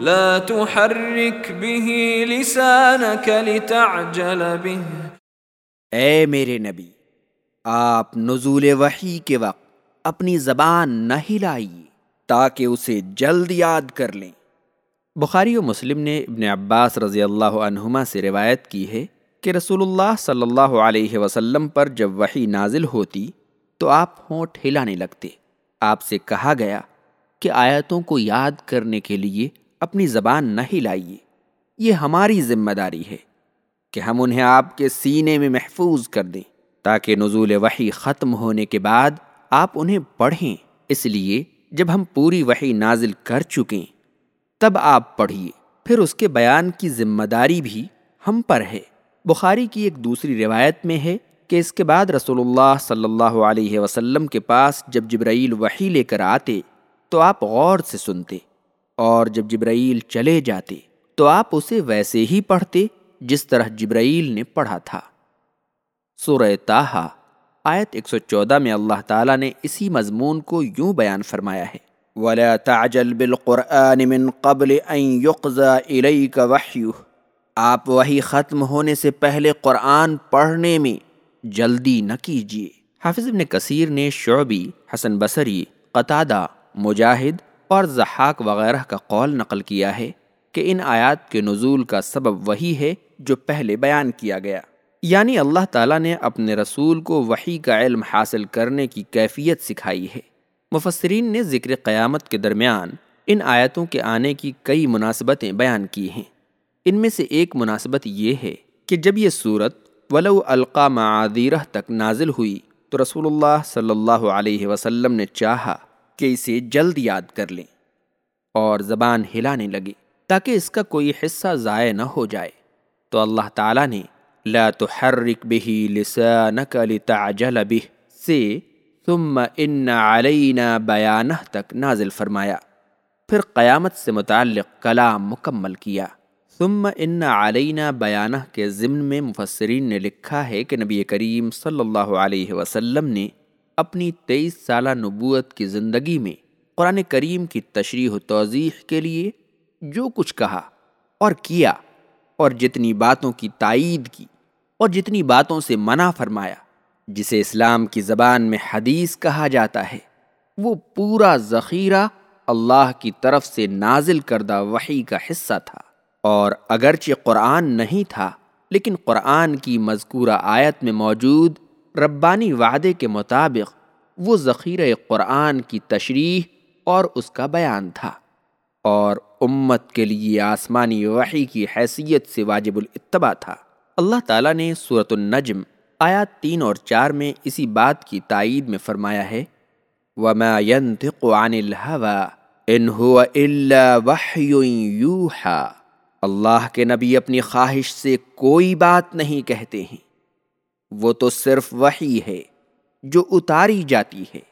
لا تحرك به لسانك لتعجل به. اے میرے نبی، آپ نزول وحی کے وقت اپنی زبان نہ ہلائیے تاکہ اسے جلد یاد کر لیں۔ بخاری و مسلم نے ابن عباس رضی اللہ عنہما سے روایت کی ہے کہ رسول اللہ صلی اللہ علیہ وسلم پر جب وحی نازل ہوتی تو آپ ہونٹ ہلانے لگتے۔ آپ سے کہا گیا کہ آیتوں کو یاد کرنے کے لیے اپنی زبان نہ ہلائیے۔ یہ ہماری ذمہ داری ہے کہ ہم انہیں آپ کے سینے میں محفوظ کر دیں تاکہ نزول وحی ختم ہونے کے بعد آپ انہیں پڑھیں۔ اس لیے جب ہم پوری وحی نازل کر چکیں، تب آپ پڑھیے۔ پھر اس کے بیان کی ذمہ داری بھی ہم پر ہے۔ بخاری کی ایک دوسری روایت میں ہے کہ اس کے بعد رسول اللہ صلی اللہ علیہ وسلم کے پاس جب جبرائیل وحی لے کر آتے تو آپ غور سے سنتے۔ اور جب جبرائیل چلے جاتے تو آپ اسے ویسے ہی پڑھتے جس طرح جبرائیل نے پڑھا تھا۔ سورہ تاہا آیت 114 میں اللہ تعالیٰ نے اسی مضمون کو یوں بیان فرمایا ہے۔ وَلَا تَعْجَلْ بِالْقُرْآنِ مِن قَبْلِ أَن يُقْزَى إِلَيْكَ وَحْيُهُ۔ آپ وہی ختم ہونے سے پہلے قرآن پڑھنے میں جلدی نہ کیجیے۔ حافظ ابن کثیر نے شعبی، حسن بصری، قطادہ، مجاہد اور زحاق وغیرہ کا قول نقل کیا ہے کہ ان آیات کے نزول کا سبب وہی ہے جو پہلے بیان کیا گیا۔ یعنی اللہ تعالیٰ نے اپنے رسول کو وہی کا علم حاصل کرنے کی کیفیت سکھائی ہے۔ مفسرین نے ذکر قیامت کے درمیان ان آیتوں کے آنے کی کئی مناسبتیں بیان کی ہیں۔ ان میں سے ایک مناسبت یہ ہے کہ جب یہ صورت ولو القا معادیرہ تک نازل ہوئی تو رسول اللہ صلی اللہ علیہ وسلم نے چاہا کہ اسے جلد یاد کر لیں۔ اور زبان ہلانے لگے تاکہ اس کا کوئی حصہ ضائع نہ ہو جائے۔ تو اللہ تعالیٰ نے لا تحرک به لسانک لتعجل به سے ثم ان علینا بیانہ تک نازل فرمایا۔ پھر قیامت سے متعلق کلام مکمل کیا۔ ثم ان علینا بیانہ کے ضمن میں مفسرین نے لکھا ہے کہ نبی کریم صلی اللہ علیہ وسلم نے اپنی تیئیس سالہ نبوت کی زندگی میں قرآن کریم کی تشریح و توضیح کے لیے جو کچھ کہا اور کیا اور jitni باتوں کی تائید کی اور جتنی باتوں سے منع فرمایا، جسے اسلام کی زبان میں حدیث کہا جاتا ہے، وہ پورا ذخیرہ اللہ کی طرف سے نازل کردہ وحی کا حصہ تھا۔ اور اگرچہ قرآن نہیں تھا، لیکن قرآن کی مذکورہ آیت میں موجود ربانی وعدے کے مطابق وہ ذخیرہ قرآن کی تشریح اور اس کا بیان تھا۔ اور امت کے لیے آسمانی وحی کی حیثیت سے واجب الاتباع تھا۔ اللہ تعالیٰ نے صورت النجم آیات تین اور چار میں اسی بات کی تائید میں فرمایا ہے، وما ينطق عن الهوى ان هو الا وحي يوحى۔ اللہ کے نبی اپنی خواہش سے کوئی بات نہیں کہتے ہیں۔ وہ تو صرف وحی ہے جو اتاری جاتی ہے۔